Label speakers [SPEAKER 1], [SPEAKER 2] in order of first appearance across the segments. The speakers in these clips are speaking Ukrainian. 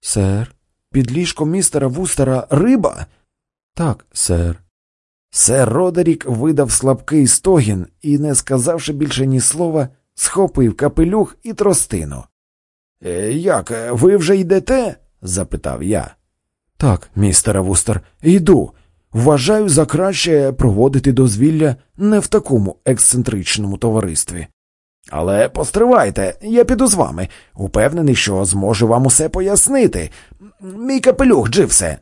[SPEAKER 1] Сер.
[SPEAKER 2] Під ліжком містера Вустера риба?
[SPEAKER 1] Так, сер.
[SPEAKER 2] Сер Родерік видав слабкий стогін і, не сказавши більше ні слова, схопив капелюх і тростину. «Е, Як, ви вже йдете? запитав я. Так, містере Вустер, йду. Вважаю за краще проводити дозвілля не в такому ексцентричному товаристві. Але постривайте, я піду з вами. Упевнений, що зможу вам усе пояснити. Мій капелюх, Дживсе.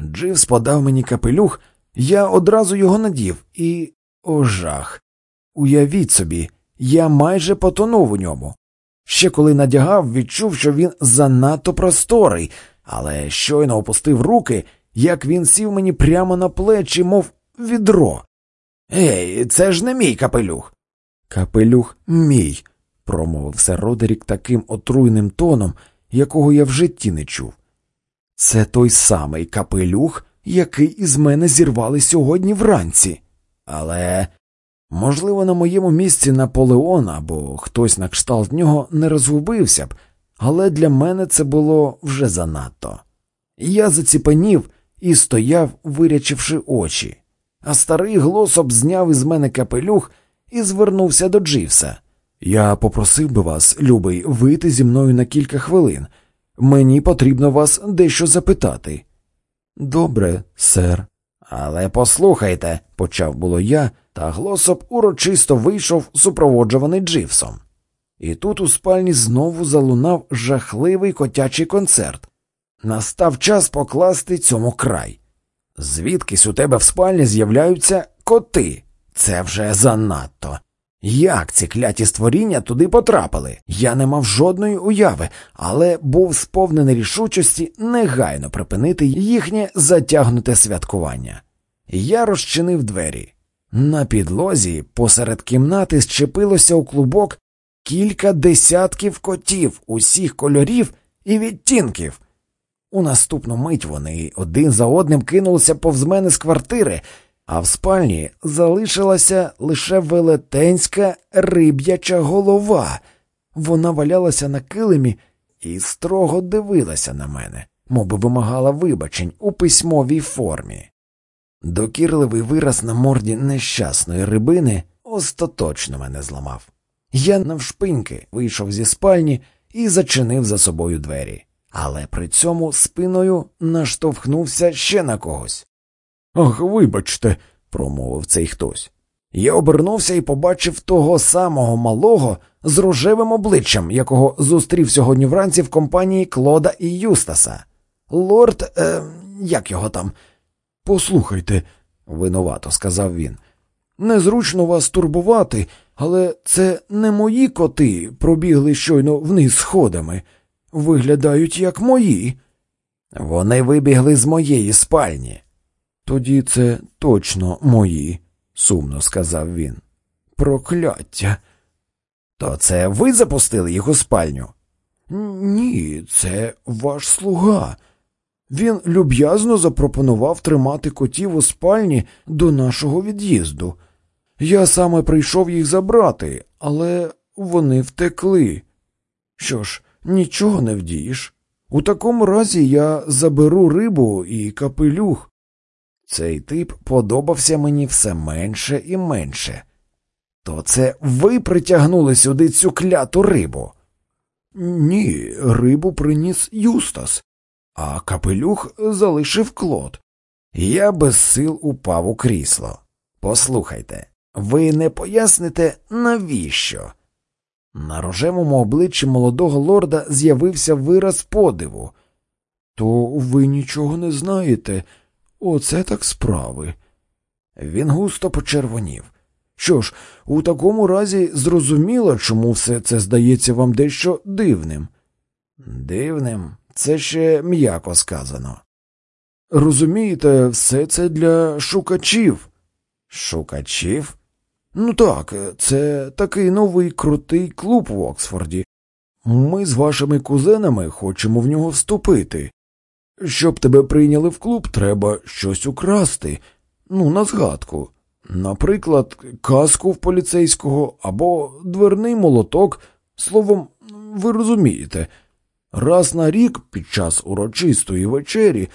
[SPEAKER 2] Дживс подав мені капелюх, я одразу його надів і. О, жах. Уявіть собі, я майже потонув у ньому. Ще коли надягав, відчув, що він занадто просторий, але щойно опустив руки, як він сів мені прямо на плечі, мов відро. Ей, це ж не мій капелюх. Капелюх мій, промовив сер Родерік таким отруйним тоном, якого я в житті не чув. Це той самий капелюх, який із мене зірвали сьогодні вранці. Але, можливо, на моєму місці Наполеон або хтось на кшталт нього не розгубився б, але для мене це було вже занадто. Я заціпанів і стояв, вирячивши очі, а старий глосоп зняв із мене капелюх і звернувся до Дживса. Я попросив би вас, любий, вийти зі мною на кілька хвилин. Мені потрібно вас дещо запитати. Добре, сер. Але послухайте, почав було я, та глосоп урочисто вийшов, супроводжуваний Дживсом. І тут у спальні знову залунав жахливий котячий концерт. Настав час покласти цьому край. Звідкись у тебе в спальні з'являються коти. Це вже занадто. Як ці кляті створіння туди потрапили? Я не мав жодної уяви, але був сповнений рішучості негайно припинити їхнє затягнуте святкування. Я розчинив двері. На підлозі посеред кімнати щепилося у клубок кілька десятків котів усіх кольорів і відтінків. У наступну мить вони один за одним кинулися повз мене з квартири, а в спальні залишилася лише велетенська риб'яча голова. Вона валялася на килимі і строго дивилася на мене, мовби вимагала вибачень у письмовій формі. Докірливий вираз на морді нещасної рибини остаточно мене зламав. Я навшпиньки вийшов зі спальні і зачинив за собою двері, але при цьому спиною наштовхнувся ще на когось. Ах, вибачте, промовив цей хтось. Я обернувся і побачив того самого малого з рожевим обличчям, якого зустрів сьогодні вранці в компанії Клода і Юстаса. Лорд, е, як його там? Послухайте, винувато сказав він. Незручно вас турбувати, але це не мої коти пробігли щойно вниз сходами. Виглядають як мої. Вони вибігли з моєї спальні. Тоді це точно мої, сумно сказав він. Прокляття. То це ви запустили їх у спальню? Ні, це ваш слуга. Він люб'язно запропонував тримати котів у спальні до нашого від'їзду. Я саме прийшов їх забрати, але вони втекли. Що ж, нічого не вдієш. У такому разі я заберу рибу і капелюх. Цей тип подобався мені все менше і менше. То це ви притягнули сюди цю кляту рибу? Ні, рибу приніс Юстас, а капелюх залишив клод. Я без сил упав у крісло. Послухайте, ви не поясните, навіщо? На рожевому обличчі молодого лорда з'явився вираз подиву. То ви нічого не знаєте. Оце так справи. Він густо почервонів. Що ж, у такому разі зрозуміло, чому все це здається вам дещо дивним. Дивним, це ще м'яко сказано. Розумієте, все це для шукачів. Шукачів? Ну так, це такий новий крутий клуб в Оксфорді. Ми з вашими кузенами хочемо в нього вступити. Щоб тебе прийняли в клуб, треба щось украсти, ну, на згадку. Наприклад, каску в поліцейського або дверний молоток. Словом, ви розумієте. Раз на рік під час урочистої вечері